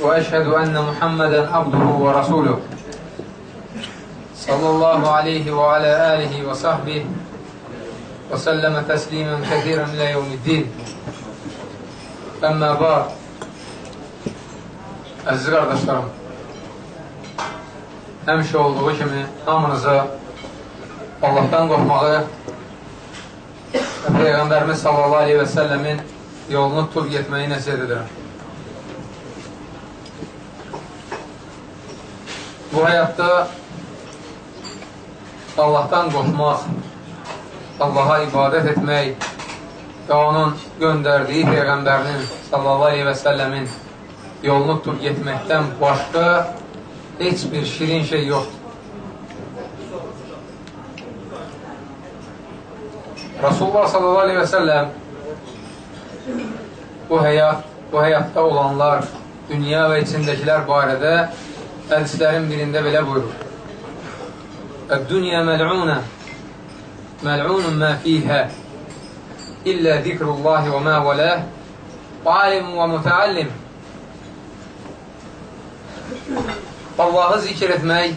وأشهد أن محمدا عبده ورسوله صلى الله عليه وعلى آله وصحبه وسلم تسليما كثيرا إلى يوم الدين أما بعد Əziz qardaşlarım, həmişə olduğu kimi hamınıza Allahdan qorxmağı və Peyğəmbərimiz sallallahu aleyhi və səlləmin yolunu tutub getməyi nəsiyyət edirəm. Bu həyatda Allahdan qorxmaq, Allaha ibadət etmək və onun göndərdiyi Peyğəmbərinin sallallahu aleyhi və səlləmin yolunu tutub getməkdən başqa heç şirin şey yoxdur. Rasulullah sallallahu aleyhi və səlləm bu həyat, bu həyatda olanlar, dünya və içindəkilər barədə hədislərin birində belə buyurur. Əd-dünya məl'unə məl'unun mə fiyhə illə zikrullahi və mə vələh və alim və mütəallim Allahı zikr etmək,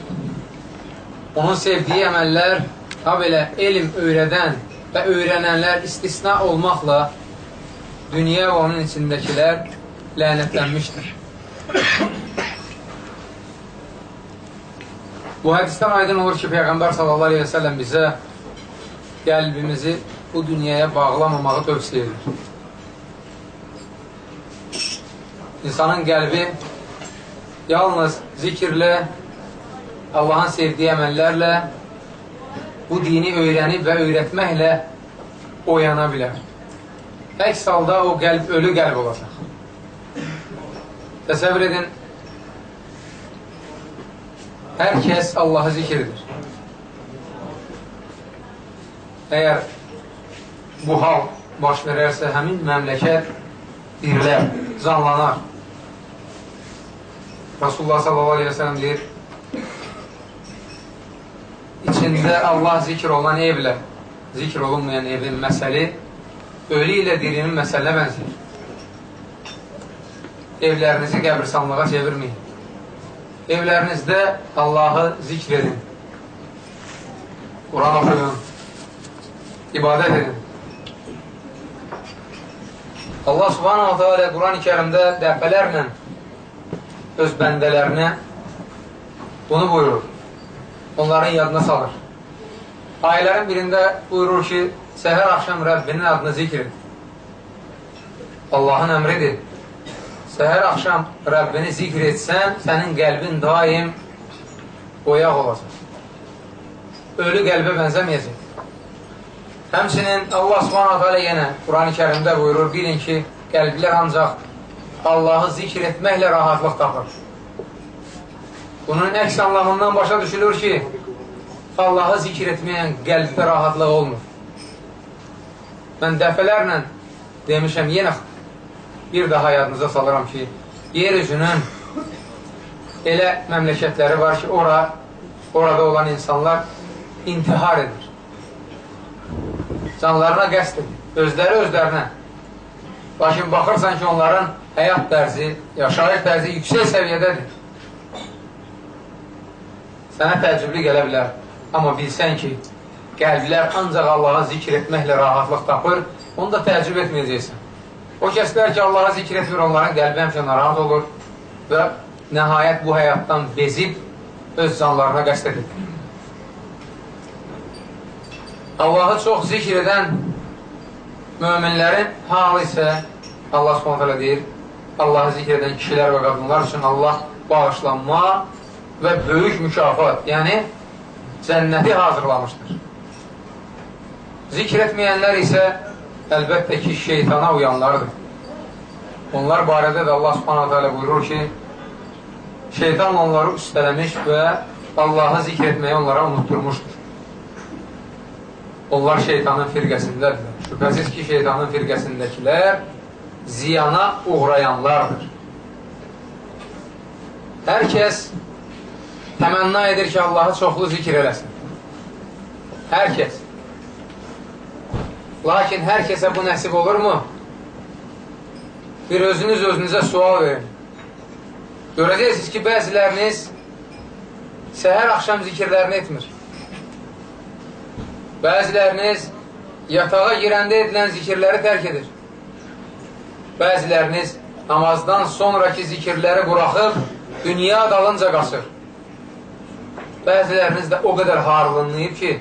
onun sevdiyi əməllər, ha belə elm öyrədən və öyrənənlər istisna olmaqla dünya və onun içindəkilər lənətlənmişdir. Bu hədisdən aydın olur ki, Peyğəmbər sallallahu aleyhi və səlləm bizə qəlbimizi bu dünyaya bağlamamağı tövsiyə edir. İnsanın qəlbi yalnız zikirlə, Allahın sevdiyi əməllərlə, bu dini öyrənib və öyrətməklə oyana bilər. Əks halda o qəlb ölü qəlb olacaq. Təsəvvür edin, hər kəs Allahı zikr edir. Əgər bu hal baş verərsə, həmin məmləkət dirilər, canlanar. Rasulullah sallallahu aleyhi ve sellem deyir, içində Allah zikr olan evlə zikr olunmayan evin məsəli ölü ilə dirinin məsələ bənzir. Evlərinizi qəbirsanlığa çevirməyin. Evlərinizdə Allahı zikr edin. Quran oxuyun. İbadət edin. Allah subhanahu teala Quran-ı kərimdə dəfələrlə öz bəndələrinə bunu buyurur. Onların yadına salır. Ayələrin birində buyurur ki, səhər axşam Rəbbinin adını zikr et. Allahın əmridir. Səhər axşam Rəbbini zikr etsən, sənin qəlbin daim oyaq olacaq. Ölü qəlbə bənzəməyəcək. Həmçinin Allah subhanahu teala yenə Quran-ı kərimdə buyurur, bilin ki, qəlblər ancaq Allahı zikr etməklə rahatlıq tapır. Bunun əks anlamından başa düşülür ki, Allahı zikr etməyən qəlbdə rahatlıq olmur. Mən dəfələrlə demişəm, yenə bir daha yadınıza salıram ki, yer üzünün elə məmləkətləri var ki, ora, orada olan insanlar intihar edir. Canlarına qəst edir. Özləri özlərinə. Lakin baxırsan ki, onların həyat tərzi, yaşayış tərzi yüksək səviyyədədir. Sənə təəccüblü gələ bilər. Amma bilsən ki, qəlblər ancaq Allahı zikr etməklə rahatlıq tapır, onu da təəccüb etməyəcəksən. O kəslər ki, Allahı zikr etmir, onların qəlbi həmçə narahat olur və nəhayət bu həyatdan bezib öz canlarına qəst edir. Allahı çox zikr edən möminlərin halı isə Allah s.ə.v deyir, Allahı zikr edən kişilər və qadınlar üçün Allah bağışlanma və böyük mükafat, yəni cənnəti hazırlamışdır. Zikr etməyənlər isə əlbəttə ki, şeytana uyanlardır. Onlar barədə də Allah subhanahu teala buyurur ki, şeytan onları üstələmiş və Allahı zikr etməyi onlara unutturmuşdur. Onlar şeytanın firqəsindədirlər. Şübhəsiz ki, şeytanın firqəsindəkilər ziyana uğrayanlardır. Hər kəs təmənna edir ki, Allahı çoxlu zikr eləsin. Hər kəs. Lakin hər kəsə bu nəsib olurmu? Bir özünüz özünüzə sual verin. Görəcəksiniz ki, bəziləriniz səhər axşam zikirlərini etmir. Bəziləriniz yatağa girəndə edilən zikirləri tərk edir. Bəziləriniz namazdan sonraki zikirləri buraxıb dünya dalınca qaçır. Bəziləriniz də o qədər harlınlayıb ki,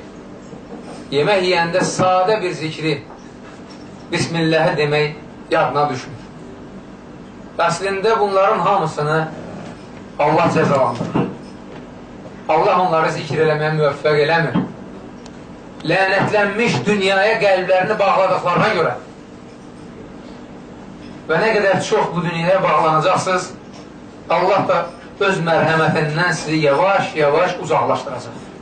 yemək yiyəndə sadə bir zikri Bismillahı demək yadına düşmür. Əslində bunların hamısını Allah cəzalandırır. Allah onları zikr eləməyə müvəffəq eləmir. Lənətlənmiş dünyaya qəlblərini bağladıqlarına görə və nə qədər çox bu dünyaya bağlanacaqsınız, Allah da öz mərhəmətindən sizi yavaş-yavaş uzaqlaşdıracaq.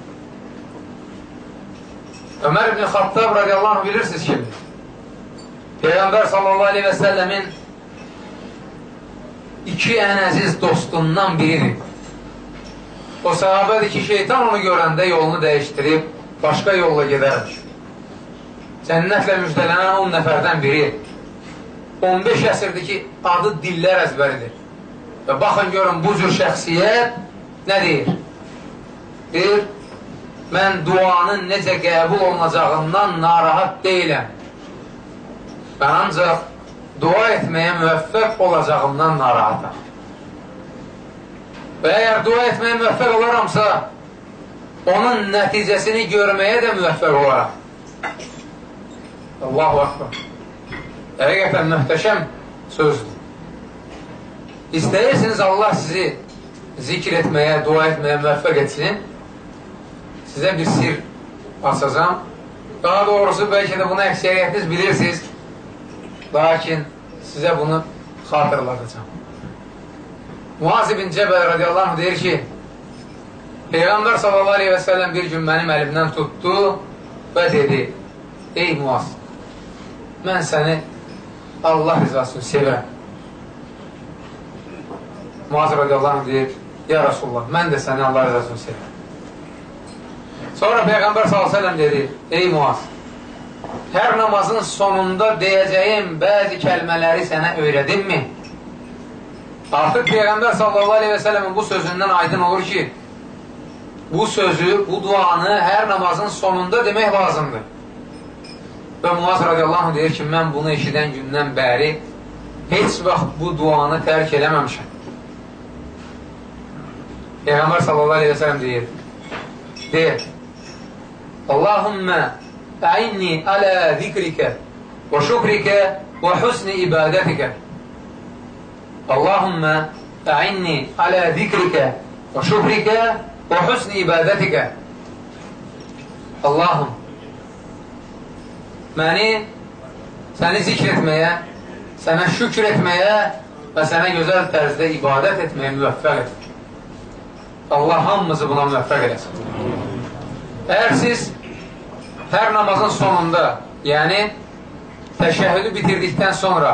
Ömər ibn Xattab radiyallahu anh bilirsiniz kimdir? Peyğəmbər sallallahu aleyhi və səlləmin iki ən əziz dostundan biridir. O sahabədir ki, şeytan onu görəndə yolunu dəyişdirib, başqa yolla gedərmiş. Cənnətlə müjdələnən 10 nəfərdən biri. 15 əsrdir ki, adı dillər əzbəridir. Və baxın, görün, bu cür şəxsiyyət nə deyir? Deyir, mən duanın necə qəbul olunacağından narahat deyiləm. Mən ancaq dua etməyə müvəffəq olacağımdan narahatam. Və əgər dua etməyə müvəffəq olaramsa, onun nəticəsini görməyə də müvəffəq olaram. Allahu Akbar. Həqiqətən möhtəşəm sözdür. İstəyirsiniz Allah sizi zikr etməyə, dua etməyə müvəffəq etsin. Sizə bir sir açacam. Daha doğrusu bəlkə də bunu əksəriyyətiniz bilirsiniz. Lakin sizə bunu xatırladacam. Muaz ibn Cəbəl radiyallahu anh deyir ki, Peyğəmbər sallallahu aleyhi və səlləm bir gün mənim əlimdən tutdu və dedi, ey Muaz, mən səni Allah rizasını sevirəm. Muaz radiyallahu anh deyir, ya Rasulullah, mən də səni Allah rizasını sevirəm. Sonra Peyğəmbər sallallahu aleyhi və səlləm dedi, ey Muaz, hər namazın sonunda deyəcəyim bəzi kəlmələri sənə öyrədimmi? Artıq Peyğəmbər sallallahu aleyhi və sələmin bu sözündən aydın olur ki, bu sözü, bu duanı hər namazın sonunda demək lazımdır. Və Muaz radiyallahu anh deyir ki, mən bunu eşidən gündən bəri heç vaxt bu duanı tərk eləməmişəm. Peyğəmbər sallallahu aleyhi və sələm deyir, deyir, Allahümmə əinni alə zikrikə və şükrikə və husni ibadətikə Allahümmə əinni alə zikrikə və şükrikə və husni ibadətikə Allahım məni səni zikr etməyə, sənə şükür etməyə və sənə gözəl tərzdə ibadət etməyə müvəffəq et. Allah hamımızı buna müvəffəq eləsin. Əgər siz hər namazın sonunda, yəni təşəhhüdü bitirdikdən sonra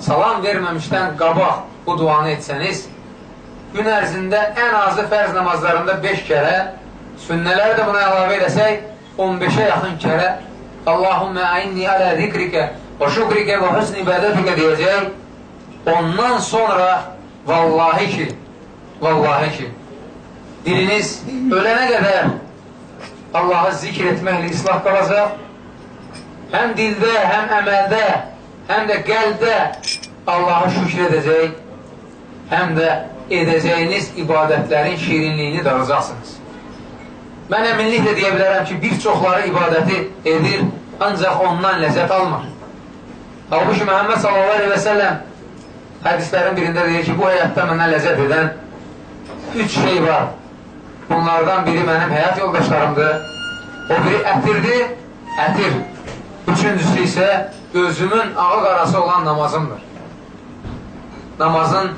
salam verməmişdən qabaq bu duanı etsəniz, gün ərzində ən azı fərz namazlarında 5 kərə, sünnələri də buna əlavə edəsək, 15-ə yaxın kərə Allahümmə əyinni alə zikrikə və şükrikə və hüsn ibadətikə deyəcək. Ondan sonra vallahi ki, vallahi ki, diliniz ölənə qədər Allahı zikr etməklə islah qalacaq. Həm dildə, həm əməldə, həm də qəlbdə Allahı şükr edəcək, həm də edəcəyiniz ibadətlərin şirinliyini daracaqsınız. Mən əminliklə deyə bilərəm ki, bir çoxları ibadəti edir, ancaq ondan ləzzət almır. Halbuki Məhəmməd sallallahu aleyhi və səlləm hədislərin birində deyir ki, bu həyatda mənə ləzzət edən üç şey var. Bunlardan biri mənim həyat yoldaşlarımdır, o biri ətirdir, ətir. Üçüncüsü isə gözümün ağı qarası olan namazımdır. Namazın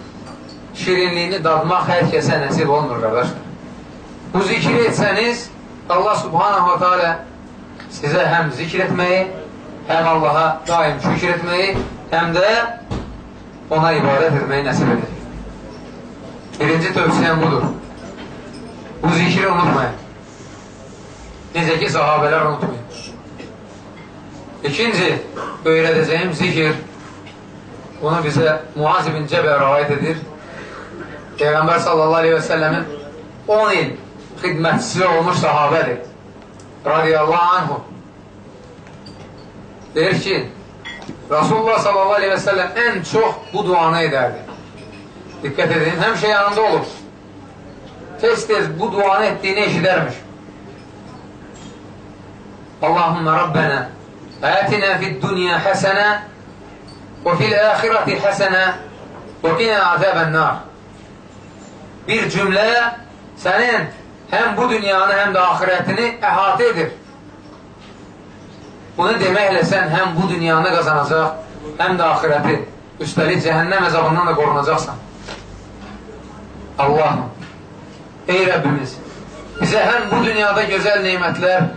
şirinliyini dadmaq hər kəsə nəsib olmur, qardaşlar. Bu zikri etsəniz, Allah subhanahu wa ta'ala sizə həm zikr etməyi, həm Allaha daim şükür etməyi, həm də ona ibadət etməyi nəsib edəcək. Birinci tövsiyəm budur. Bu zikri unutmayın. Necə ki, sahabələr unutmayın. İkinci, öyrədəcəyim zikir, bunu bizə Muaz ibn Cəbə rəvayət edir. Peyğəmbər sallallahu aleyhi və səlləmin 10 il xidmətçisi olmuş sahabədir. Radiyallahu anhu. Deyir ki, Rasulullah sallallahu aleyhi və səlləm ən çox bu duanı edərdi. Diqqət edin, həmişə yanında olur. Tez-tez bu duanı etdiyini eşidərmiş. Allahümmə Rabbənə Ətinə fid-dünya həsənə və fil-əxirəti həsənə və qinə azəbən nar. Bir cümlə sənin həm bu dünyanı, həm də axirətini əhatə edir. Bunu deməklə sən həm bu dünyanı qazanacaq, həm də axirəti. Üstəlik cəhənnəm əzabından da qorunacaqsan. Allahım, ey Rəbbimiz, bizə həm bu dünyada gözəl neymətlər,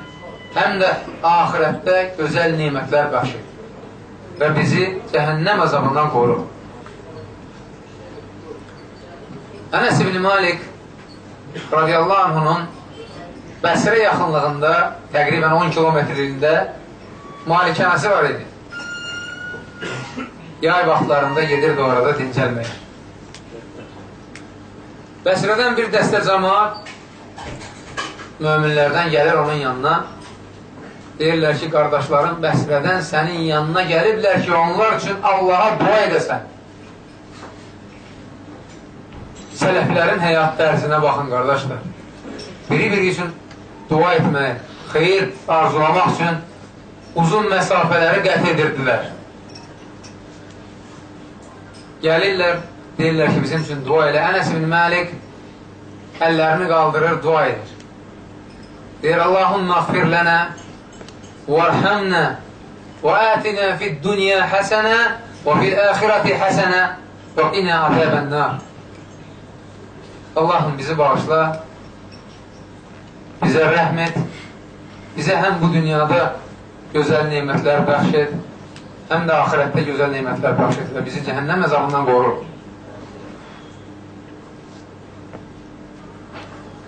həm də ahirətdə gözəl neymətlər bəxş et və bizi cəhənnəm əzabından qoru. Ənəs ibn Malik radiyallahu anhunun Bəsrə yaxınlığında təqribən 10 kilometrliyində malikənəsi var idi. Yay vaxtlarında gedirdi orada dincəlməyə. Bəsrədən bir dəstə cəmaat möminlərdən gəlir onun yanına deyirlər ki, qardaşlarım Bəsrədən sənin yanına gəliblər ki, onlar üçün Allaha dua edəsən. Sələflərin həyat dərsinə baxın, qardaşlar. Biri-biri üçün dua etmək, xeyir arzulamaq üçün uzun məsafələri qət edirdilər. Gəlirlər, deyirlər ki, bizim üçün dua elə. Ənəs ibn Məlik əllərini qaldırır, dua edir. Deyir, Allahumma xfir lənə vərhəmnə və ətinə fid dünya həsənə və fil əxirəti həsənə və inə azəbənnar. Allahım bizi bağışla, bizə rəhm et, bizə həm bu dünyada gözəl nemətlər bəxş et, həm də axirətdə gözəl nemətlər bəxş et və bizi cəhənnəm əzabından qorur.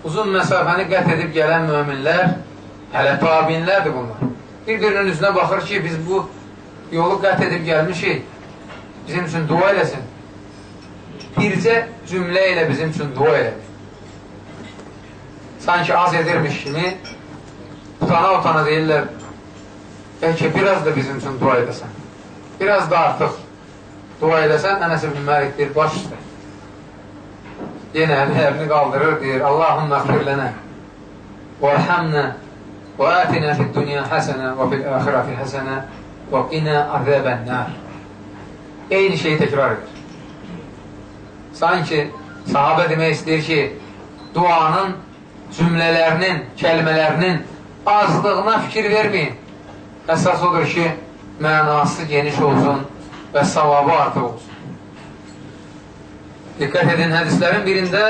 Uzun məsafəni qət edib gələn möminlər, hələ tabinlərdir bunlar bir-birinin üzünə baxır ki, biz bu yolu qət edib gəlmişik, bizim üçün dua eləsin. Bircə cümlə ilə bizim üçün dua elədir. Sanki az edirmiş kimi utana-utana deyirlər, bəlkə biraz da bizim üçün dua edəsən. Biraz da artıq dua edəsən, Ənəs ibn Məlik deyir, baş üstə. Yenə əlini qaldırır, deyir, Allahümme xfirlənə və rəhəmnə və ətinə fil dünya həsənə və fil əxirəti həsənə və qinə əzəbənnər. Eyni şeyi təkrar edir. Sanki sahabə demək istəyir ki, duanın cümlələrinin, kəlmələrinin azlığına fikir verməyin. Əsas odur ki, mənası geniş olsun və savabı artıq olsun. Diqqət edin, hədislərin birində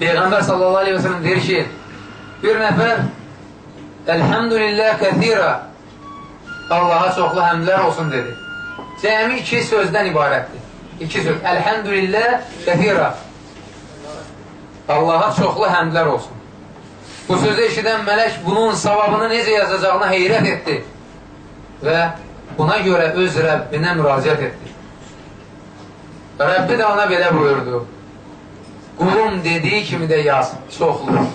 Peyğəmbər sallallahu aleyhi və sələm deyir ki, bir nəfər Elhamdülillah kəthira Allaha çoxlu həmdlər olsun dedi. Cəmi iki sözdən ibarətdir. İki söz. Elhamdülillah kəthira Allaha çoxlu həmdlər olsun. Bu sözü eşidən mələk bunun savabını necə yazacağına heyrət etdi və buna görə öz Rəbbinə müraciət etdi. Rəbbi də ona belə buyurdu. Qulum dediyi kimi də yaz, çoxlu.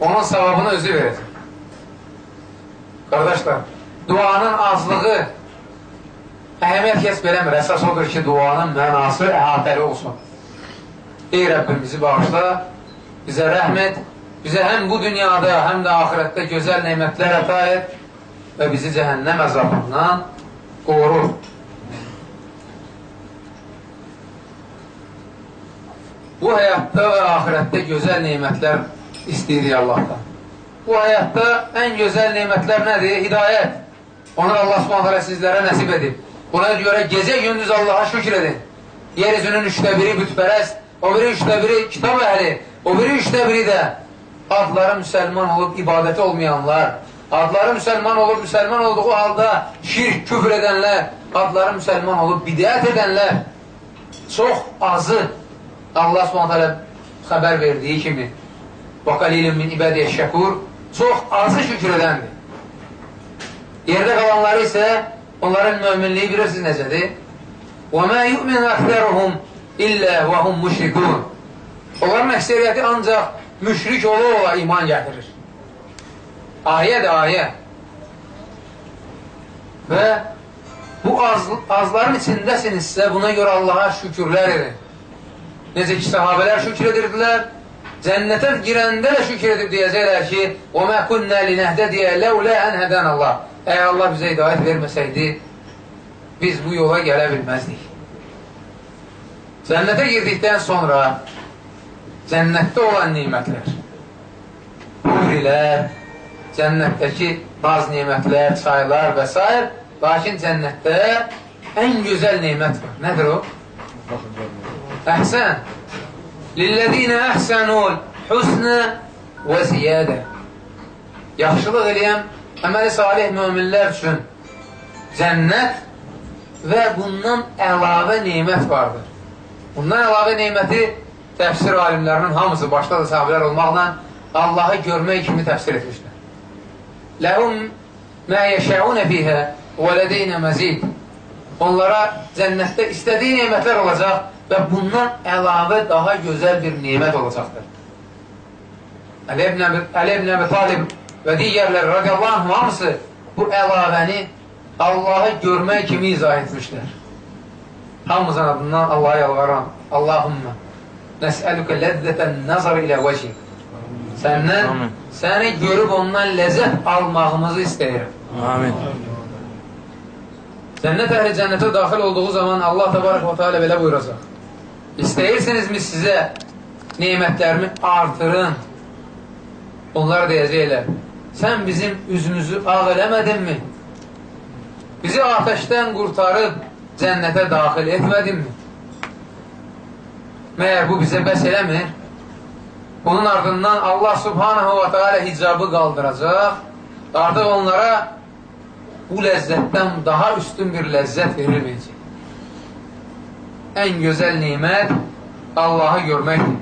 onun savabını özü verəcək. Qardaşlar, duanın azlığı əhəmiyyət kəs beləmir. Əsas odur ki, duanın mənası əhatəli olsun. Ey Rəbbim bizi bağışla, bizə rəhmət, bizə həm bu dünyada, həm də ahirətdə gözəl neymətlər əta et və bizi cəhənnəm əzabından qorur. Bu həyatda və ahirətdə gözəl neymətlər istəyirik Allahdan. Bu həyatda ən gözəl nemətlər nədir? Hidayət. Onu Allah subhanətlə sizlərə nəsib edib. Buna görə gecə gündüz Allaha şükür edin. Yeryüzünün üçdə biri bütpərəst, o biri üçdə biri kitab əhli, o biri üçdə biri də adları müsəlman olub ibadəti olmayanlar, adları müsəlman olub müsəlman olduğu halda şirk, küfr edənlər, adları müsəlman olub bidət edənlər çox azı Allah s.ə.v xəbər verdiyi kimi və qalilin min ibadiyyət şəkur çox azı şükür edəndir. Yerdə qalanları isə onların möminliyi bilirsiniz necədir? وَمَا يُؤْمِنُ أَكْبَرُهُمْ إِلَّا وَهُمْ مُشْرِكُونَ Onların əksəriyyəti ancaq müşrik ola-ola iman gətirir. Ayədir, ayə. Və bu az, azların içindəsinizsə buna görə Allaha şükürlər edin. Necə ki, sahabələr şükür edirdilər, cənnətə girəndə də şükür edib deyəcəklər ki, o məkunnə linəhdə deyə ləulə ən hədən Allah. Əgər Allah bizə hidayət verməsəydi, biz bu yola gələ bilməzdik. Cənnətə girdikdən sonra cənnətdə olan nimətlər, hurilər, cənnətdəki baz nimətlər, çaylar və s. Lakin cənnətdə ən gözəl nimət var. Nədir o? Lillədinə əhsənul husnə və ziyadə. Yaxşılıq eləyən əməli salih möminlər üçün cənnət və bundan əlavə neymət vardır. Bundan əlavə neyməti təfsir alimlərinin hamısı, başda da sahabələr olmaqla Allahı görmək kimi təfsir etmişlər. Ləhum mə yəşəunə fiyhə və lədeynə məzid. Onlara cənnətdə istədiyi neymətlər olacaq və bundan əlavə daha gözəl bir neymət olacaqdır. Əli ibn Əbi Talib və digərləri radiyallahu hamısı bu əlavəni Allahı görmək kimi izah etmişlər. Hamımızın adından Allah'a yalvaran Allahümmə nəsəlükə ləzzətən nəzar ilə vəcih səndən səni görüb ondan ləzzət almağımızı istəyirəm. Amin. Cənnət əhli cənnətə daxil olduğu zaman Allah təbarək və teala belə buyuracaq. İstəyirsinizmi sizə neymətlərimi artırın? Onlar deyəcəklər, sən bizim üzümüzü ağ eləmədinmi? Bizi ateşdən qurtarıb cənnətə daxil etmədinmi? Məyər bu bizə bəs eləmir? Bunun ardından Allah subhanahu wa ta'ala hicabı qaldıracaq. Artıq onlara bu ləzzətdən daha üstün bir ləzzət verilməyəcək. Ən gözəl nimət Allahı görməkdir.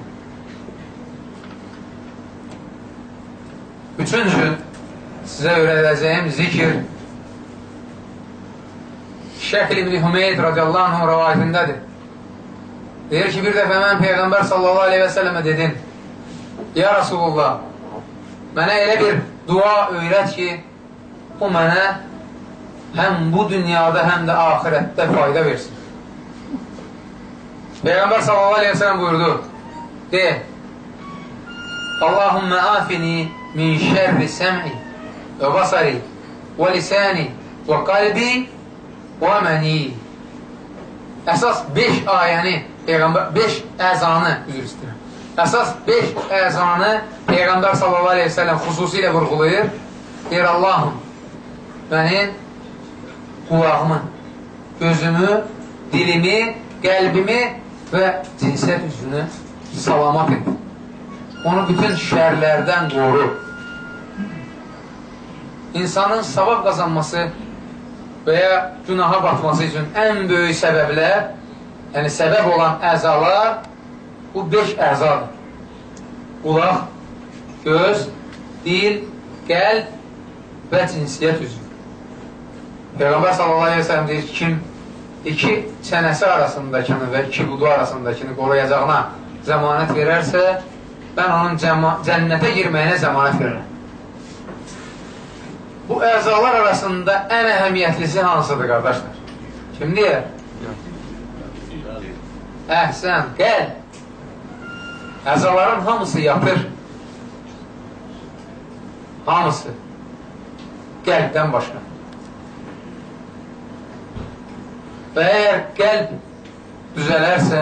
Üçüncü, sizə öyrədəcəyim zikir Şəkil ibn Hümeyd radiyallahu anh rəvayətindədir. Deyir ki, bir dəfə mən Peyğəmbər sallallahu aleyhi və sələmə dedim, Ya Rasulullah, mənə elə bir dua öyrət ki, o mənə həm bu dünyada, həm də ahirətdə fayda versin. Peyğəmbər sallallahu aleyhi və sələm buyurdu, de, Allahümmə afini min şərri səm'i və basari və lisani və qalbi və məni. Əsas 5 ayəni, Peyğəmbər 5 əzanı üzr istəyirəm. Əsas 5 əzanı Peyğəmbər sallallahu əleyhi və səlləm xüsusilə vurğulayır. Deyir Allahım, mənim qulağımı, gözümü, dilimi, qəlbimi və cinsiyyət üzünü salamat et. Onu bütün şərlərdən qoru. İnsanın savab qazanması və ya günaha batması üçün ən böyük səbəblər, yəni səbəb olan əzalar bu beş əzadır. Qulaq, göz, dil, qəlb və cinsiyyət üzrü. Peyğəmbər sallallahu aleyhi ve sellem deyir ki, kim iki çənəsi arasındakını və iki budu arasındakını qoruyacağına zəmanət verərsə, mən onun cənnətə girməyinə zəmanət verirəm. Bu əzalar arasında ən əhəmiyyətlisi hansıdır, qardaşlar? Kim deyər? Əhsən, qəlb. Əzaların hamısı yatır. Hamısı. Qəlbdən başqa. Və əgər qəlb düzələrsə,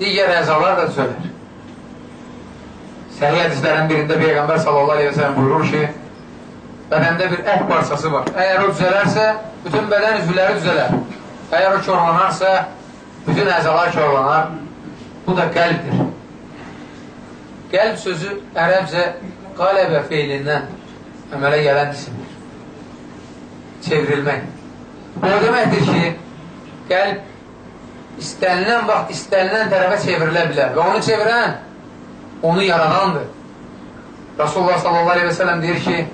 digər əzalar da düzələr. Səhiyyə hədislərin birində Peyğəmbər sallallahu aleyhi ve sellem buyurur ki, bədəndə bir ət parçası var. Əgər o düzələrsə, bütün bədən üzvləri düzələr. Əgər o korlanarsa, bütün əzalar korlanar. Bu da qəlbdir. Qəlb sözü ərəbcə qaləbə feilindən əmələ gələn isimdir. Çevrilmək. Bu deməkdir ki, qəlb istənilən vaxt istənilən tərəfə çevrilə bilər və onu çevirən onu yaradandır. Rasulullah sallallahu aleyhi ve sellem deyir ki,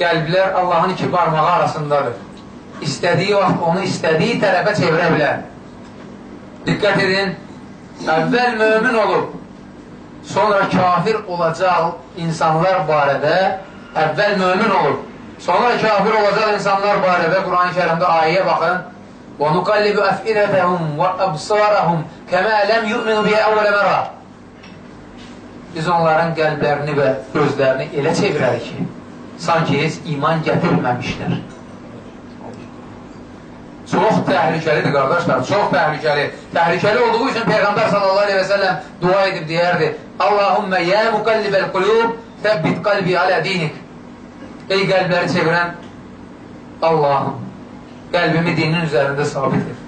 qəlblər Allahın iki barmağı arasındadır. İstədiyi vaxt onu istədiyi tərəfə çevirə bilər. Diqqət edin, əvvəl mömin olub, sonra kafir olacaq insanlar barədə əvvəl mömin olub, Sonra kafir olacaq insanlar barədə Quran-ı Kərimdə ayəyə baxın. "Və nuqallibu af'idetahum və absarahum kema lam yu'minu biha awwal marra." Biz onların qəlblərini və gözlərini elə çevirərik ki, sanki heç iman gətirməmişlər. Çox təhlükəlidir qardaşlar, çox təhlükəli. Təhlükəli olduğu üçün Peyğəmbər sallallahu əleyhi və səlləm dua edib deyərdi: "Allahumme ya muqallibel qulub, səbbit qalbi ala dinik." Ey qəlbləri çevirən Allahım, qəlbimi dinin üzərində sabitdir.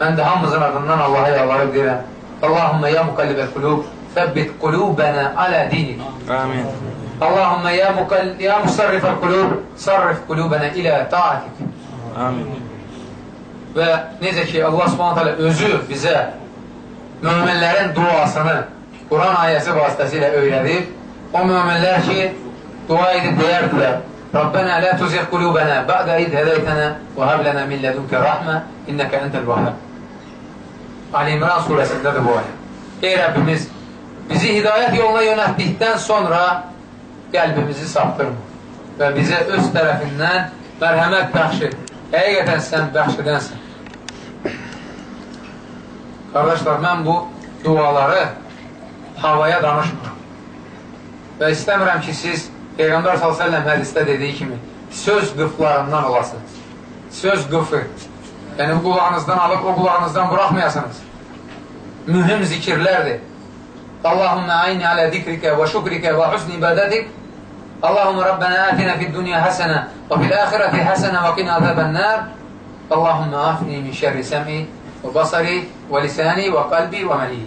Mən də hamımızın adından Allaha yalvarıb deyirəm, Allahümmə yə müqəllibəl qulub, təbbit qulubənə alə dinik. Amin. Allahümmə yə, muqall yə musarrifəl qulub, sarrif qulubənə ilə taatik. Amin. Və necə ki, Allah subhanət hələ özü bizə möminlərin duasını Quran ayəsi vasitəsilə öyrədib, o möminlər ki, dua edib deyərdilər, Rabbənə lə tuzih qulubənə bə'də id hədəytənə və həblənə min lədünkə rəhmə innəkə entəl vahəb. Ali İmran surəsindədir bu ayə. Ey Rəbbimiz, bizi hidayət yoluna yönətdikdən sonra qəlbimizi saptırma və bizə öz tərəfindən mərhəmət bəxş et. Həqiqətən sən bəxş edənsən. Qardaşlar, mən bu duaları havaya danışmıram. Və istəmirəm ki, siz Peyğəmbər s.ə.v hədistə dediyi kimi söz qıflarından olasınız. Söz qıfı. Yəni, qulağınızdan alıb o qulağınızdan buraxmayasınız. Mühüm zikirlərdir. Allahümmə ayni alə zikrikə və şükrikə və husn ibadətik Allahümme Rabbena atina fid dünya hasene ve fil ahireti hasene ve qina azaben nar. Allahümme afini min şerri sem'i ve basari ve lisani ve kalbi ve meli.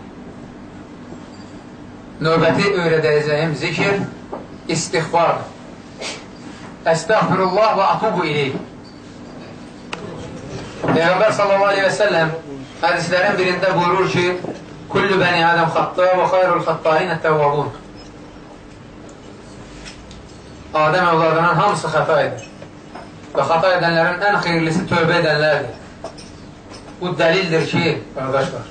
Növbəti öyrədəcəyim zikir istighfardır. Estağfirullah və atubu ileyh. Peyğəmbər sallallahu aleyhi və səlləm hədislərin birində buyurur ki, Kullu bəni Adəm xatta və xayrul xattain ət-təvvabun. Adəm övladının hamısı xəta edir. Və xəta edənlərin ən xeyirlisi tövbə edənlərdir. Bu dəlildir ki, qardaşlar,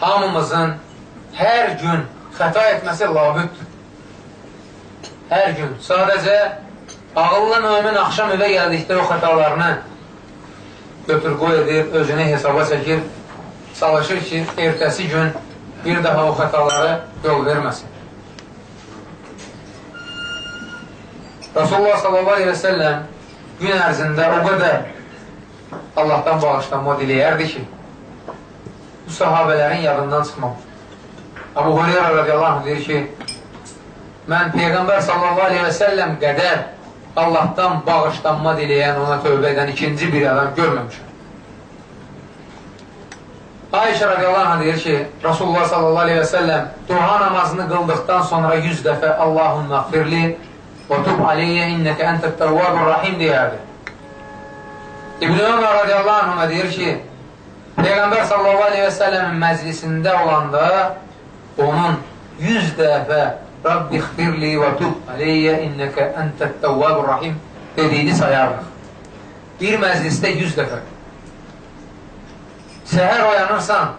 hamımızın hər gün xəta etməsi labüddür. Hər gün. Sadəcə ağıllı mömin axşam evə gəldikdə o xətalarını götür qoy edir, özünü hesaba çəkir, çalışır ki, ertəsi gün bir daha o xətaları yol verməsin. Rasulullah sallallahu aleyhi və səlləm gün ərzində o qədər Allahdan bağışlanma diləyərdi ki, bu sahabələrin yadından çıxmamışdı. Abu Hureyra radiyallahu anh deyir ki, mən Peyğəmbər sallallahu aleyhi və səlləm qədər Allahdan bağışlanma diləyən, ona tövbə edən ikinci bir adam görməmişəm. Ayşə radiyallahu anh deyir ki, Rasulullah sallallahu aleyhi və səlləm dua namazını qıldıqdan sonra yüz dəfə Allahümmə xfirli və tub aleyyə innəkə əntət təvvabur rahim deyərdi. İbn-i Ömər radiyallahu anhına deyir ki, Peyğəmbər sallallahu aleyhi və səlləmin məclisində olanda onun yüz dəfə Rabbi xfirli və tub aleyyə innəkə əntət təvvabur rahim dediyini sayarıq. Bir məclisdə yüz dəfə. Səhər oyanırsan,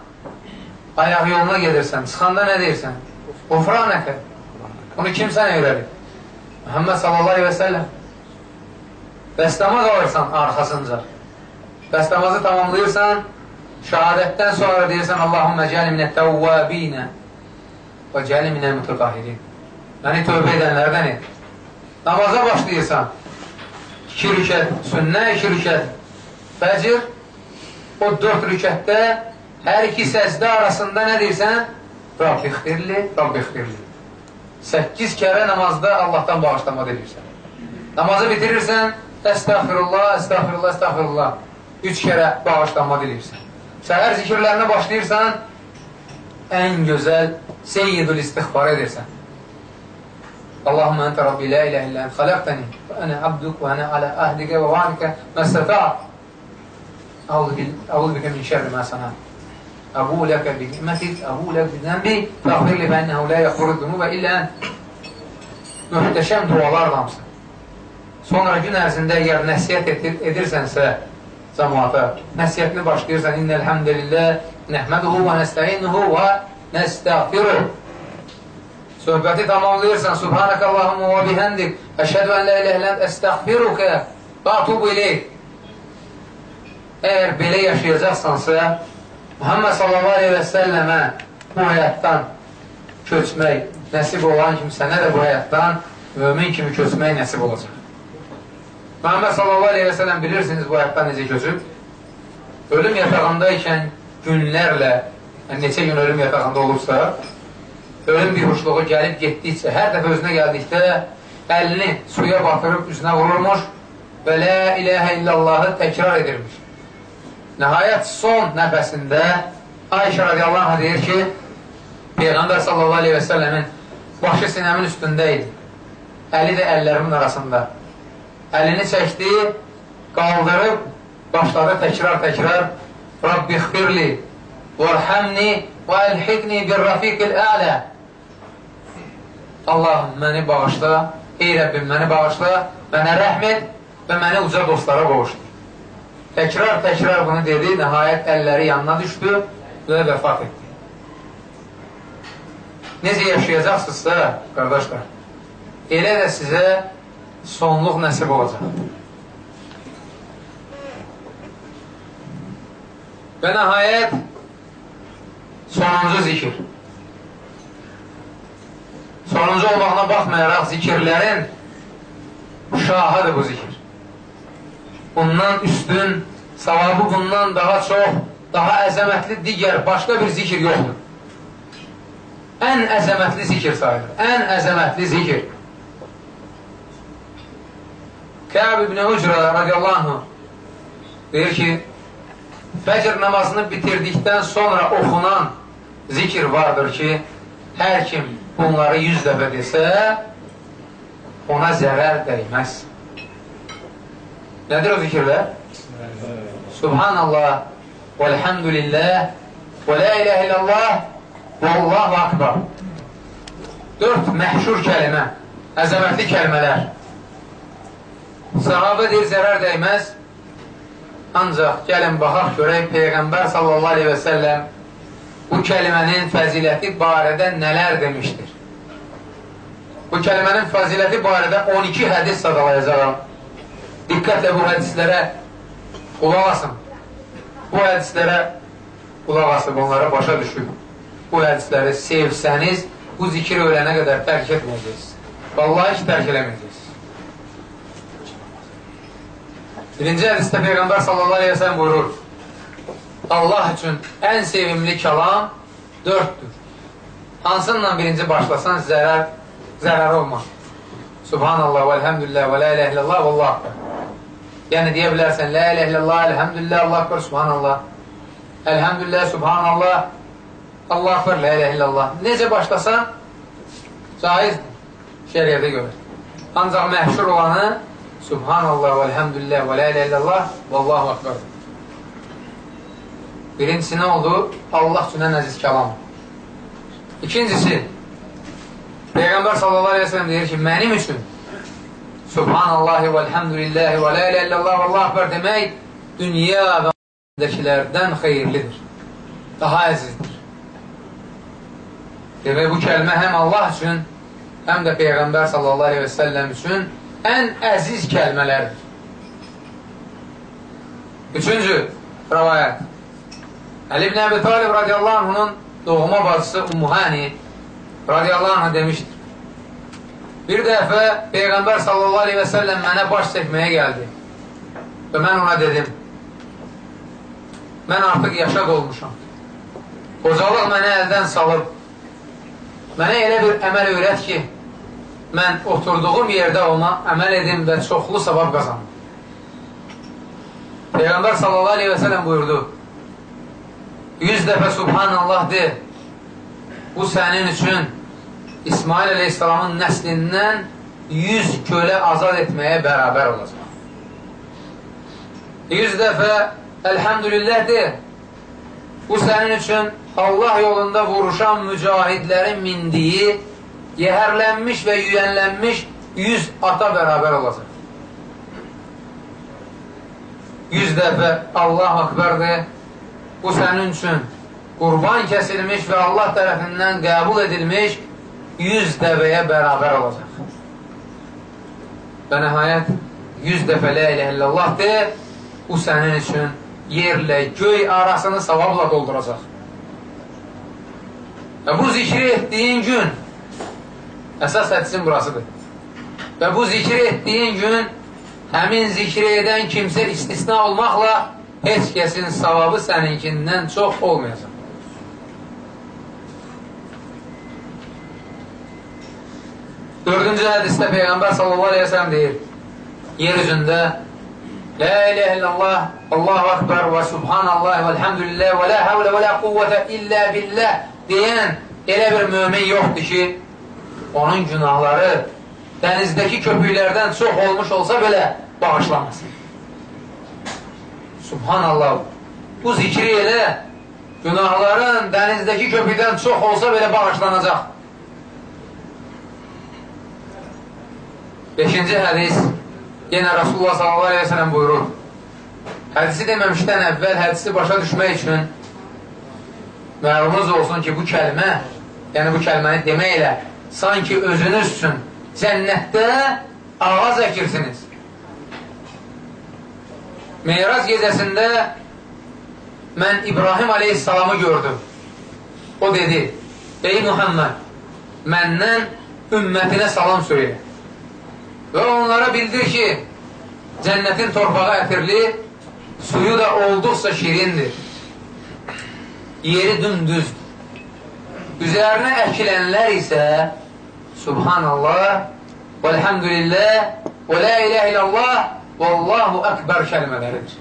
ayaq yoluna gedirsən, çıxanda nə deyirsən? Ofranəkə. Bunu kim sənə öyrədir? Muhammed sallallahu aleyhi və səlləm. Dəstəmaz alırsan arxasınca. Dəstəmazı tamamlayırsan, şəhadətdən sonra deyirsən Allahümmə cəli minə təvvəbinə və cəli minə mütəqahirin. Yəni, tövbə edənlərdən et. Namaza başlayırsan, iki rükət, sünnə iki rükət, fəcr, o dörd rükətdə hər iki səzdə arasında nə deyirsən? Rabbi xtirli, Rabbi xtirli. 8 kərə namazda Allahdan bağışlama deyirsən. Namazı bitirirsən, əstəğfirullah, əstəğfirullah, əstəğfirullah. Üç kərə bağışlanma dilirsən. Səhər zikirlərinə başlayırsan, ən gözəl seyyidul istighfar edirsən. اللهم أنت ربي لا إله إلا أنت خلقتني وأنا عبدك وأنا على عهدك ووعدك ما استطعت أعوذ بك من شر ما صنعت أبو لك بنعمتك أبو لك بذنبي فاغفر لي فإنه لا يغفر الذنوب إلا أنت Möhtəşəm dualar damsın. Sonra gün ərzində əgər nəsiyyət edir, edirsənsə cəmaata, nəsiyyətli başlayırsan, innəl həmdəlillah, nəhməduhu və nəstəinuhu və nəstəğfiruh. Söhbəti tamamlayırsan, Subhanək Allahumma və bihəndik, əşhədu ən lə ilə ilən əstəğfirukə və atubu iləyik. Əgər belə yaşayacaqsansa, Muhammed sallallahu aleyhi və səlləmə bu həyatdan köçmək nəsib olan kimi sənə də bu həyatdan mümin kimi köçmək nəsib olacaq. Muhammed sallallahu aleyhi və sələm bilirsiniz bu həyatdan necə köçüb? Ölüm yatağında ikən günlərlə, yəni neçə gün ölüm yatağında olursa, ölüm bir huşluğu gəlib getdikcə, hər dəfə özünə gəldikdə əlini suya batırıb üzünə vururmuş və lə iləhə illallahı təkrar edirmiş. Nəhayət son nəfəsində Ayşə radiyallahu anh deyir ki, Peyğəmbər sallallahu aleyhi və səlləmin başı sinəmin üstündə idi. Əli də əllərimin arasında. Əlini çəkdi, qaldırıb, başladı təkrar-təkrar Rabbi xfirli, vərhəmni və əlhiqni bir rafiqil ələ. Allahım, məni bağışla, ey Rəbbim, məni bağışla, mənə rəhm et və məni uca dostlara qovuşdur. Təkrar-təkrar bunu dedi, nəhayət əlləri yanına düşdü və vəfat etdi necə yaşayacaqsınızsa, qardaşlar, elə də sizə sonluq nəsib olacaq. Və nəhayət sonuncu zikir. Sonuncu olmağına baxmayaraq zikirlərin şahıdır bu zikir. Bundan üstün, savabı bundan daha çox, daha əzəmətli digər başqa bir zikir yoxdur ən əzəmətli zikir sayılır. Ən əzəmətli zikir. Kəb ibn Ucra radiyallahu deyir ki, fəcr namazını bitirdikdən sonra oxunan zikir vardır ki, hər kim bunları yüz dəfə desə, ona zərər dəyməz. Nədir o zikirlər? Subhanallah, velhamdülillah, və la ilahe illallah, Vallahu akbar. Dörd məhşur kəlimə, əzəmətli kəlmələr. Sahabə deyir, zərər dəyməz. Ancaq gəlin baxaq görək Peyğəmbər sallallahu aleyhi və səlləm bu kəlimənin fəziləti barədə nələr demişdir. Bu kəlimənin fəziləti barədə 12 hədis sadalayacaqam. Diqqətlə bu hədislərə qulaq asın. Bu hədislərə qulaq asın, onlara başa düşün bu hədisləri sevsəniz, bu zikir öyrənə qədər tərk etməyəcəksiniz. Vallahi ki, tərk eləməyəcəksiniz. Birinci hədisdə Peyğəmbər sallallahu aleyhi ve sellem buyurur, Allah üçün ən sevimli kəlam dörddür. Hansınla birinci başlasan zərər, zərər olmaz. Subhanallah və elhamdülillah və la ilə illallah və Allah akbar. Yəni deyə bilərsən, la ilə illallah, elhamdülillah, Allah akbar, subhanallah. Elhamdülillah, subhanallah, Allah akbar, la ilə illallah. Necə başlasan, caizdir şəriyyətə görə. Ancaq məhşur olanı Subhanallah və elhamdülillah və la ilə illallah və Allahu akbar. Birincisi nə oldu? Allah üçün ən əziz kəlam. İkincisi, Peyğəmbər sallallahu aleyhi ve sellem deyir ki, mənim üçün Subhanallahi və elhamdülillahi və la ilə illallah və Allah akbar demək dünya və dəkilərdən xeyirlidir. Daha əzizdir. Demək, bu kəlmə həm Allah üçün, həm də Peyğəmbər sallallahu aleyhi və səlləm üçün ən əziz kəlmələrdir. Üçüncü rəvayət. Əli ibn Əbi Talib radiyallahu anhunun doğma bacısı Ummuhani radiyallahu anh demişdir. Bir dəfə Peyğəmbər sallallahu aleyhi və səlləm mənə baş çəkməyə gəldi. Və mən ona dedim, mən artıq yaşaq olmuşam. Qocalıq mənə əldən salıb, Mənə elə bir əməl öyrət ki, mən oturduğum yerdə ona əməl edim və çoxlu savab qazanım. Peyğəmbər sallallahu aleyhi və sələm buyurdu, 100 dəfə Subhanallah de, bu sənin üçün İsmail aleyhissalamın nəslindən 100 kölə azad etməyə bərabər olacaq. 100 dəfə Elhamdülillah de, bu sənin üçün Allah yolunda vuruşan mücahidlərin mindiyi, yəhərlənmiş və yüyənlənmiş 100 ata bərabər olacaq. 100 dəfə Allah akbardır, bu sənin üçün qurban kəsilmiş və Allah tərəfindən qəbul edilmiş 100 dəvəyə bərabər olacaq. Və nəhayət 100 dəfə lə ilə illallah de, bu sənin üçün yerlə göy arasını savabla dolduracaq. Və bu zikri etdiyin gün, əsas hədisin burasıdır. Və bu zikri etdiyin gün həmin zikri edən kimsə istisna olmaqla heç kəsin savabı səninkindən çox olmayacaq. Dördüncü hədisdə Peyğəmbər sallallahu aleyhi ve sellem deyir, yer üzündə La ilahe illallah, Allahu akbar və subhanallah və elhamdülillah və la havlə və la quvvətə illə billah deyən elə bir mümin yoxdur ki, onun günahları dənizdəki köpüklərdən çox olmuş olsa belə bağışlamasın. Subhanallah, bu zikri elə günahların dənizdəki köpükdən çox olsa belə bağışlanacaq. Beşinci hədis Yenə Rasulullah sellem buyurur. Hədisi deməmişdən əvvəl hədisi başa düşmək üçün məlumunuz olsun ki, bu kəlmə, yəni bu kəlməni deməklə sanki özünüz üçün cənnətdə ağaz əkirsiniz. Meyraz gecəsində mən İbrahim aleyhissalamı gördüm. O dedi, ey Muhammed, məndən ümmətinə salam söylə. Və onlara bildir ki, cənnətin torpağı ətirli, suyu da olduqsa şirindir. Yeri dümdüzdür. Üzərinə əkilənlər isə Subhanallah, Velhamdülillah, və la ilahe illallah, Vallahu Ekber kəlmələridir.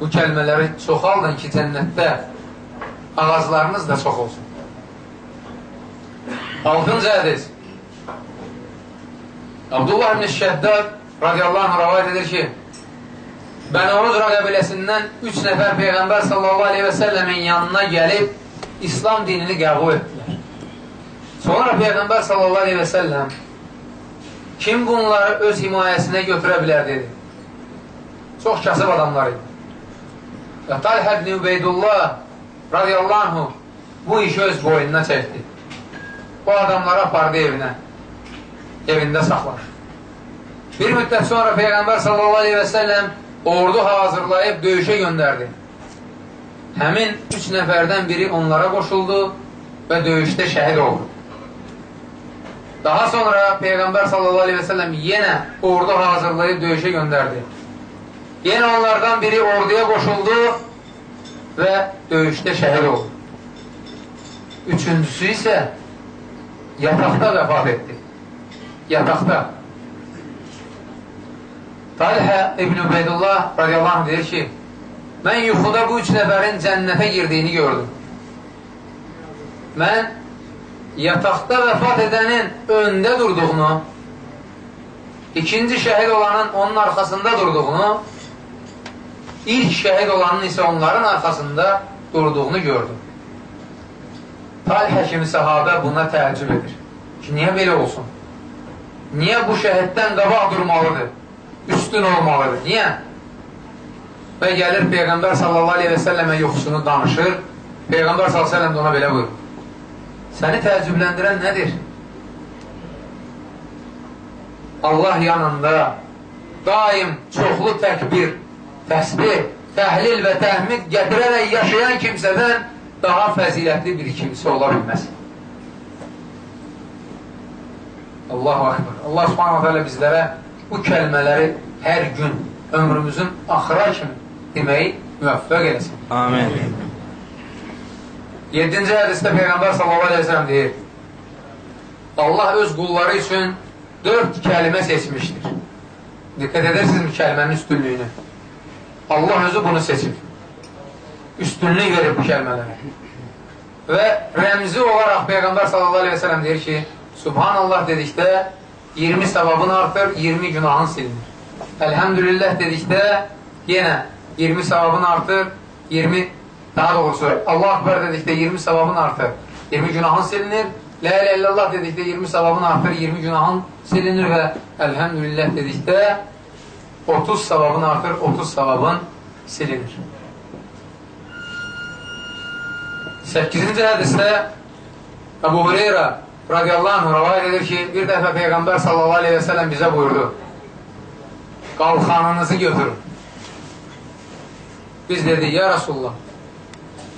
Bu kəlmələri çoxaldın ki, cənnətdə ağazlarınız da çox olsun. Altıncı hədis. Abdullah ibn Şəddad radiyallahu anh rəvayət edir ki, Bənavuzra qəbiləsindən üç nəfər Peyğəmbər sallallahu aleyhi və səlləmin yanına gəlib İslam dinini qəbul etdilər. Sonra Peyğəmbər sallallahu aleyhi və səlləm kim bunları öz himayəsinə götürə bilər dedi. Çox kasıb adamlar idi. Və Talhə ibn Ubeydullah radiyallahu anhu bu işi öz boynuna çəkdi. Bu adamları apardı evinə evində saxlar. Bir müddət sonra Peyğəmbər sallallahu aleyhi və səlləm ordu hazırlayıb döyüşə göndərdi. Həmin üç nəfərdən biri onlara qoşuldu və döyüşdə şəhid oldu. Daha sonra Peyğəmbər sallallahu aleyhi və səlləm yenə ordu hazırlayıb döyüşə göndərdi. Yenə onlardan biri orduya qoşuldu və döyüşdə şəhid oldu. Üçüncüsü isə yataqda vəfat etdi yataqda. Talhə İbn Ubeydullah radiyallahu anh deyir ki, mən yuxuda bu üç nəfərin cənnətə girdiyini gördüm. Mən yataqda vəfat edənin öndə durduğunu, ikinci şəhid olanın onun arxasında durduğunu, ilk şəhid olanın isə onların arxasında durduğunu gördüm. Talhə kimi səhabə buna təəccüb edir ki, niyə belə olsun? Niyə bu şəhiddən qabaq durmalıdır? Üstün olmalıdır. Niyə? Və gəlir Peyğəmbər sallallahu aleyhi və səlləmə yuxusunu danışır. Peyğəmbər sallallahu aleyhi və səlləm ona belə buyurur. Səni təəccübləndirən nədir? Allah yanında daim çoxlu təkbir, təsbih, təhlil və təhmid gətirərək yaşayan kimsədən daha fəzilətli bir kimsə ola bilməz. Allahu Akbar. Allah subhanahu teala bizlərə bu kəlmələri hər gün ömrümüzün axıra kimi deməyi müvəffəq eləsin. Amin. 7-ci hədisdə Peyğəmbər sellem deyir Allah öz qulları üçün dörd kəlmə seçmişdir. Diqqət edərsiniz kəlmənin üstünlüyünü. Allah özü bunu seçib. Üstünlük verib bu kəlmələrə. Və rəmzi olaraq Peyğəmbər sellem deyir ki, Subhanallah dedikdə 20 savabın artır, 20 günahın silinir. Elhamdülillah dedikdə yenə 20 savabın artır, 20 daha doğrusu Allah Akbar dedikdə 20 savabın artır, 20 günahın silinir. La ilə illallah dedikdə 20 savabın artır, 20 günahın silinir və Elhamdülillah dedikdə 30 savabın artır, 30 savabın silinir. 8-ci hədisdə Əbu Hureyra radiyallahu anh rəvayət edir ki, bir dəfə Peyğəmbər sallallahu aleyhi və sələm bizə buyurdu, qalxanınızı götürün. Biz dedik, ya Rasulullah,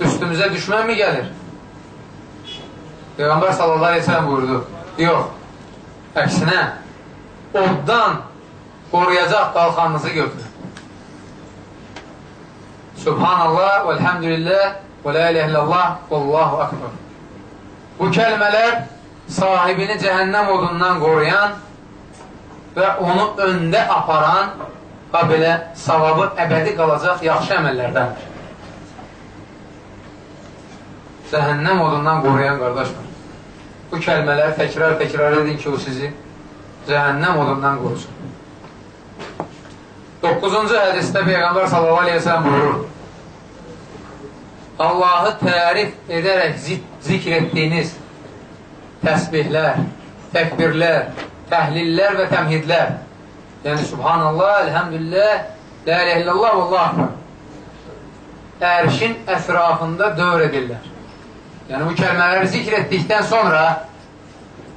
üstümüzə düşmən mi gəlir? Peyğəmbər sallallahu aleyhi və sələm buyurdu, yox, əksinə, oddan qoruyacaq qalxanınızı götürün. Subhanallah və elhamdülillah və la ilə illallah və Allahu akbar. Bu kəlmələr sahibini cəhənnəm odundan qoruyan və onu öndə aparan və belə savabı əbədi qalacaq yaxşı əməllərdəndir. Cəhənnəm odundan qoruyan qardaşlar. Bu kəlmələri təkrar-təkrar edin ki, o sizi cəhənnəm odundan qorusun. 9-cu hədisdə Peyğəmbər sellem buyurur. Allahı tərif edərək zikr etdiyiniz təsbihlər, təkbirlər, təhlillər və təmhidlər, yəni Subhanallah, Elhamdülillah, La ilə illallah Allah ərşin ətrafında dövr edirlər. Yəni, bu kəlmələri zikr etdikdən sonra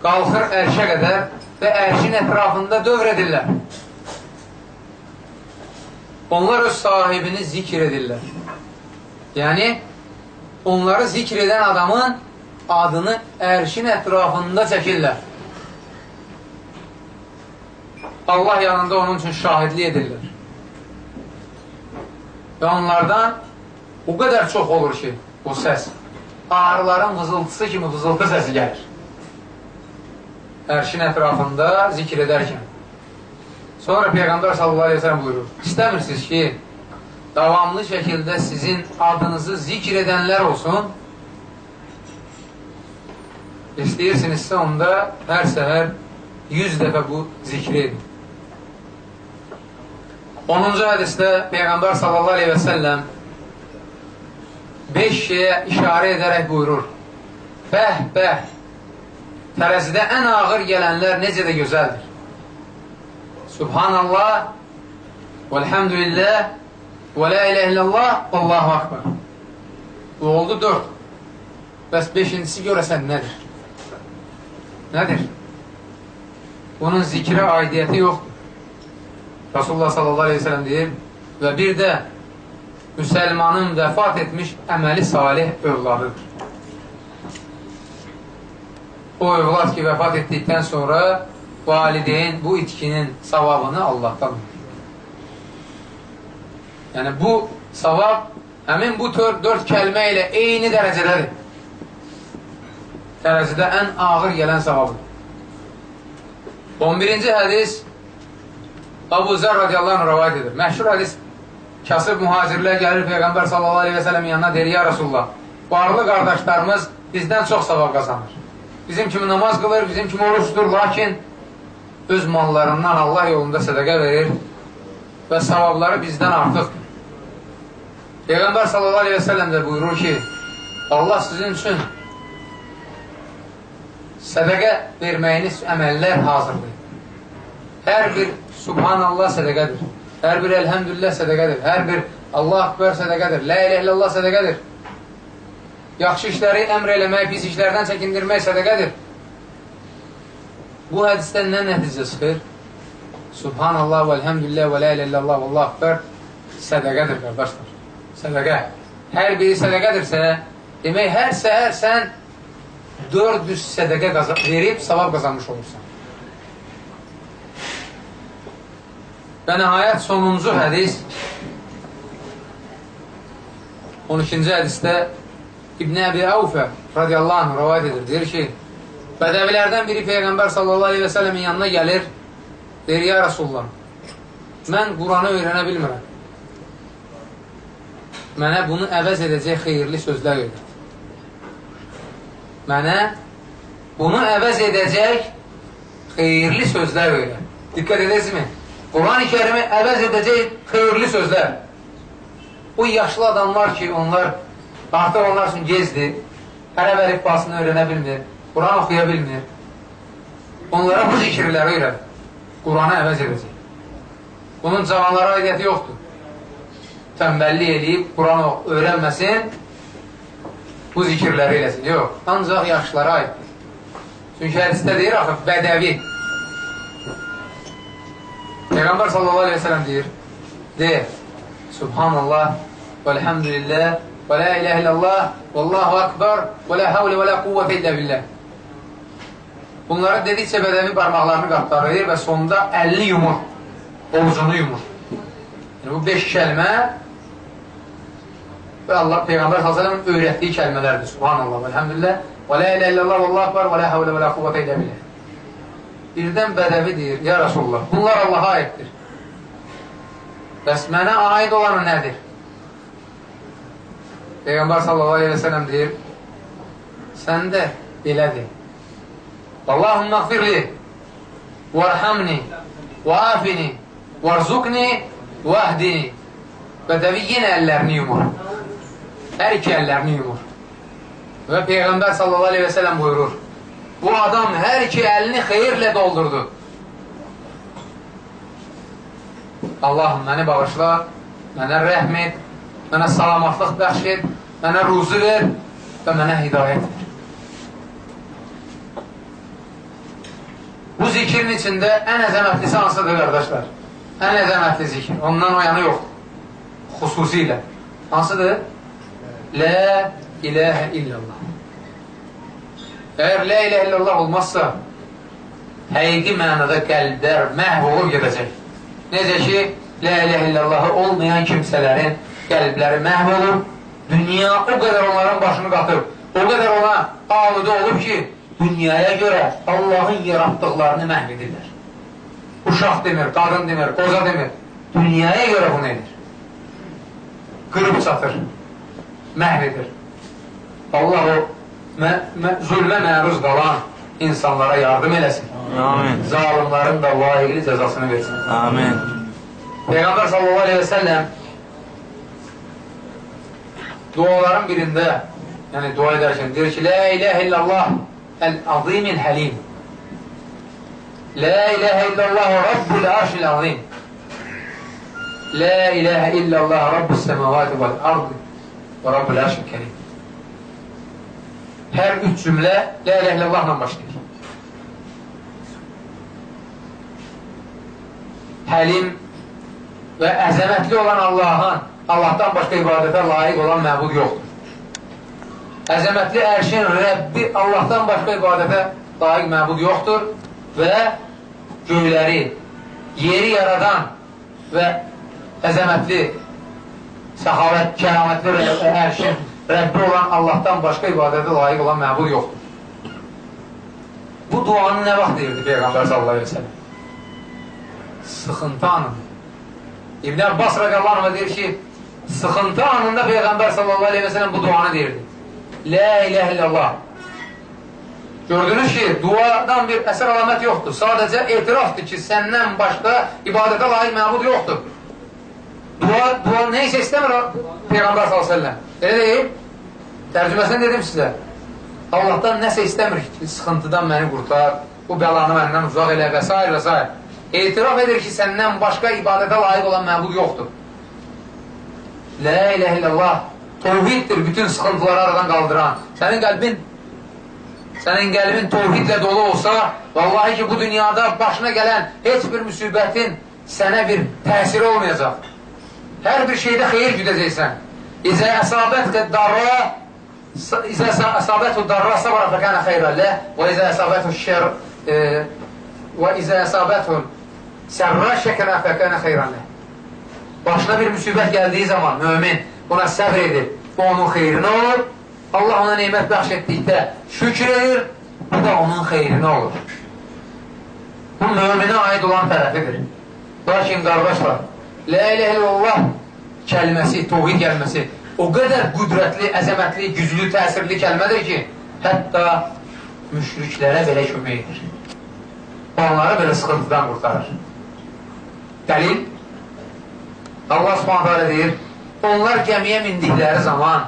qalxır ərşə qədər və ərşin ətrafında dövr edirlər. Onlar öz sahibini zikr edirlər. Yəni, onları zikr edən adamın adını ərşin ətrafında çəkirlər. Allah yanında onun üçün şahidlik edirlər. Və onlardan o qədər çox olur ki, bu səs ağrıların vızıltısı kimi vızıltı səsi gəlir. Ərşin ətrafında zikr edərkən. Sonra Peyğəmbər sallallahu aleyhi ve sellem buyurur. İstəmirsiniz ki, davamlı şəkildə sizin adınızı zikr edənlər olsun. İstəyirsinizsə onda hər səhər 100 dəfə bu zikri edin. 10-cu hədisdə Peyğəmbər sallallahu aleyhi və səlləm 5 şeyə işarə edərək buyurur. Bəh, bəh, tərəzidə ən ağır gələnlər necə də gözəldir. Subhanallah, velhamdülillah, və la ilə illallah, Allahu akbar. Bu oldu 4. Bəs 5-incisi görəsən nədir? Nədir? Bunun zikrə aidiyyəti yoxdur. Rasulullah sallallahu aleyhi ve sellem deyir və bir də müsəlmanın vəfat etmiş əməli salih övladıdır. O övlad ki, vəfat etdikdən sonra valideyn bu itkinin savabını Allahdan Yəni, bu savab həmin bu tör, dörd kəlmə ilə eyni dərəcədədir. Dərəcədə ən ağır gələn savabdır. 11-ci hədis Abu Zər radiyallahu anh rəvayət edir. Məşhur hədis kasıb mühacirlər gəlir Peyğəmbər sallallahu aleyhi və sələm yanına deyir, ya Rasulullah, varlı qardaşlarımız bizdən çox savab qazanır. Bizim kimi namaz qılır, bizim kimi oruç tutur, lakin öz mallarından Allah yolunda sədəqə verir və savabları bizdən artıqdır. Peyğəmbər sallallahu aleyhi və səlləm də buyurur ki, Allah sizin üçün sədəqə verməyiniz əməllər hazırdır. Hər bir subhanallah sədəqədir. Hər bir elhamdülillah sədəqədir. Hər bir Allah akbar sədəqədir. La ilə illallah sədəqədir. Yaxşı işləri əmr eləmək, pis işlərdən çəkindirmək sədəqədir. Bu hədisdən nə nəticə çıxır? Subhanallah və elhamdülillah və la ilə illallah və Allah akbar sədəqədir, qardaşlar. Sədəqə. Hər biri sədəqədirsə, demək, hər səhər sən 400 sədəqə verib savab qazanmış olursan. Və nəhayət sonuncu hədis 12-ci hədisdə İbn Əbi Əvfə radiyallahu anh rəvayət edir. Deyir ki, Bədəvilərdən biri Peyğəmbər sallallahu aleyhi və sələmin yanına gəlir, deyir, ya Rasulullah, mən Quranı öyrənə bilmirəm. Mənə bunu əvəz edəcək xeyirli sözlər öyrət. Mənə bunu əvəz edəcək xeyirli sözlər öyrət. Diqqət edəsinizmi? Quran-ı kərimi əvəz edəcək xeyirli sözlər. O yaşlı adamlar ki, onlar artıq onlar üçün gezdir, ərəb əlifbasını öyrənə bilmir, Quran oxuya bilmir. Onlara bu zikirləri öyrən. Quranı əvəz edəcək. Bunun cavanlara aidiyyəti yoxdur. Tənbəlli eləyib, Quran öyrənməsin, bu zikirləri eləsin. Yox, ancaq yaşlılara aiddir. Çünki hədisdə deyir, axı, bədəvi. Peyğəmbər sallallahu aleyhi ve sellem deyir, deyir, Subhanallah, velhamdülillah, və la ilahe illallah, vallahu akbar, və la havle və la quvvətə illə billah. Bunları dedikcə bədəvi barmaqlarını qatlarıyır və sonunda 50 yumur, ovucunu yumur. Yəni, bu 5 kəlmə və Allah Peyğəmbər s.ə.v öyrətdiyi kəlmələrdir. Subhanallah, velhamdülillah, və la ilahe illallah, vallahu akbar, və la havle və la quvvətə illə billah. Birdən bədəvi deyir, ya Rasulullah, bunlar Allaha aiddir. Bəs mənə aid olanı nədir? Peyğəmbər sallallahu aleyhi və sələm deyir, sən də belədir. Allahümmə qfirli, vərhamni, vəafini, vərzukni, vəhdini. Bədəvi yenə əllərini yumur. Hər iki əllərini yumur. Və Peyğəmbər sallallahu aleyhi və sələm buyurur, bu adam hər iki əlini xeyirlə doldurdu. Allahım, məni bağışla, mənə rəhm et, mənə salamatlıq bəxş et, mənə ruzu ver və mənə hidayət ver. Bu zikrin içində ən əzəmətlisi hansıdır, qardaşlar? Ən əzəmətli zikir. Ondan o yanı yoxdur. Xüsusilə. Hansıdır? Lə iləhə illallah. Əgər lə ilə illallah olmazsa, həqiqi mənada qəlblər məhv olur gedəcək. Necə ki, lə ilə illallahı olmayan kimsələrin qəlbləri məhv olur, dünya o qədər onların başını qatıb, o qədər ona alıda olub ki, dünyaya görə Allahın yaratdıqlarını məhv edirlər. Uşaq demir, qadın demir, qoza demir, dünyaya görə bunu edir. Qırıb çatır, məhv edir. Allah o mə, mə, zulmə məruz qalan insanlara yardım eləsin. Amin. Zalimlərin də layiqli cəzasını versin. Amin. Peyğəmbər sallallahu aleyhi və səlləm duaların birində, yəni dua edərkən deyir ki, La iləhə illallah əl-azimil həlim. La iləhə illallah Rabbul arşil azim. La iləhə illallah Rabbus səmavati vəl ardı və Rabbul arşil kərim. Hər üç cümlə La iləhə illallahla başlayır. Həlim və əzəmətli olan Allahın Allahdan başqa ibadətə layiq olan məbud yoxdur. Əzəmətli ərşin Rəbbi Allahdan başqa ibadətə layiq məbud yoxdur və göyləri, yeri yaradan və əzəmətli, səhavət, kəramətli ərşin Rəbbi olan Allahdan başqa ibadətə layiq olan məbud yoxdur. Bu duanı nə vaxt deyirdi Peyğəmbər sallallahu aleyhi ve sellem? Sıxıntı anında. İbn Abbas radiyallahu anh deyir ki, sıxıntı anında Peyğəmbər sallallahu aleyhi və sələm bu duanı deyirdi. La ilahe illallah. Gördünüz ki, duadan bir əsər alamət yoxdur. Sadəcə etirafdır ki, səndən başqa ibadətə layiq məbud yoxdur. Dua, dua neysə istəmir Peyğəmbər sallallahu aleyhi və sələm. Elə deyil. Tərcüməsini dedim sizə. Allahdan nəsə istəmir ki, sıxıntıdan məni qurtar, bu bəlanı məndən uzaq elə və s. və s. Etiraf edir ki, səndən başqa ibadətə layiq olan məbud yoxdur. La ilahe illallah Tovhiddir bütün sıxıntıları aradan qaldıran. Sənin qəlbin sənin qəlbin tovhidlə dolu olsa, vallahi ki, bu dünyada başına gələn heç bir müsibətin sənə bir təsiri olmayacaq. Hər bir şeydə xeyir güdəcəksən. Əsabət darra İzə əsabətü darra sabara fəkənə xeyrəllə və izə əsabətü şər və izə əsabətü sərra şəkənə fəkənə xeyrəllə Başına bir müsibət gəldiyi zaman mömin buna səbr edir, bu onun xeyrinə olur. Allah ona neymət bəxş etdikdə şükür edir bu da onun xeyrinə olur. Bu möminə aid olan tərəfidir. Lakin qardaşlar, La ilə illallah kəlməsi, tohid gəlməsi o qədər qüdrətli, əzəmətli, güclü, təsirli kəlmədir ki, hətta müşriklərə belə kömək edir. Onları belə sıxıntıdan qurtarır. Dəlil Allah subhanətə deyir, onlar gəmiyə mindikləri zaman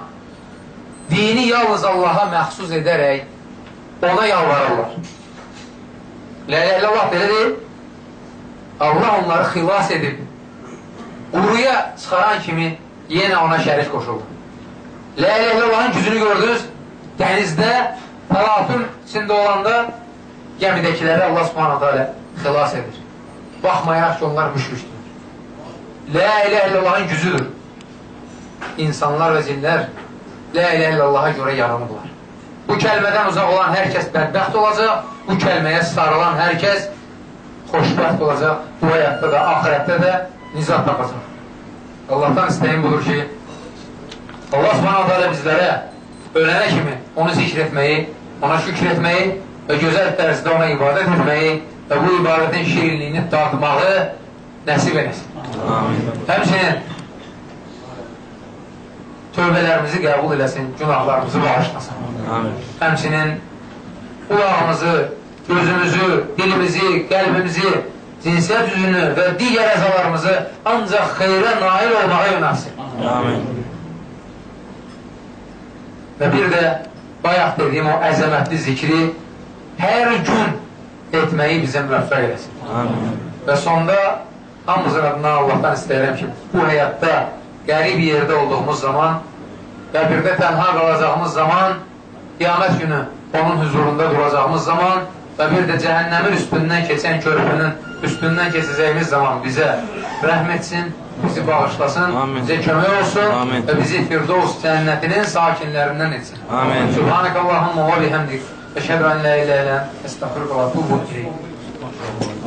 dini yalnız Allaha məxsus edərək ona yalvarırlar. La ilə illallah belə deyil. Allah onları xilas edib quruya çıxaran kimi yenə ona şərik qoşuldu. İlə illallahın gücünü gördünüz, dənizdə təlatüm içində olanda gəmidəkiləri Allah subhanətə alə xilas edir. Baxmayaraq ki, onlar müşrikdir. İlə illallahın gücüdür. İnsanlar və zinlər La ilə illallaha görə yaranıblar. Bu kəlmədən uzaq olan hər kəs bədbəxt olacaq, bu kəlməyə sarılan hər kəs xoşbəxt olacaq, bu həyatda da, ahirətdə də nizat tapacaq. Allahdan istəyim budur ki, Allah subhanahu teala bizlərə ölənə kimi onu zikr etməyi, ona şükür etməyi və gözəl tərzdə ona ibadət etməyi və bu ibadətin şirinliyini dadmağı nəsib eləsin. Amin. Həmçinin tövbələrimizi qəbul eləsin, günahlarımızı bağışlasın. Amin. Həmçinin qulağımızı, gözümüzü, dilimizi, qəlbimizi, cinsiyyət üzünü və digər əzalarımızı ancaq xeyrə nail olmağa yönəlsin. Amin. Və bir də bayaq dediyim o əzəmətli zikri hər gün etməyi bizə müvəffəq eləsin. Amin. Və sonda hamımızın adına Allahdan istəyirəm ki, bu həyatda qərib yerdə olduğumuz zaman, qəbirdə tənha qalacağımız zaman, qiyamət günü onun huzurunda duracağımız zaman və bir də cəhənnəmin üstündən keçən körpünün üstündən keçəcəyimiz zaman bizə rəhm etsin, bizi bağışlasın, Amin. bizə kömək olsun Amin. və bizi Firdovs cənnətinin sakinlərindən etsin. Amin. Subhanəkəllahumma və bihamdik. Əşhədu ən la ilə ilə əstəğfirullah və tubu ileyk.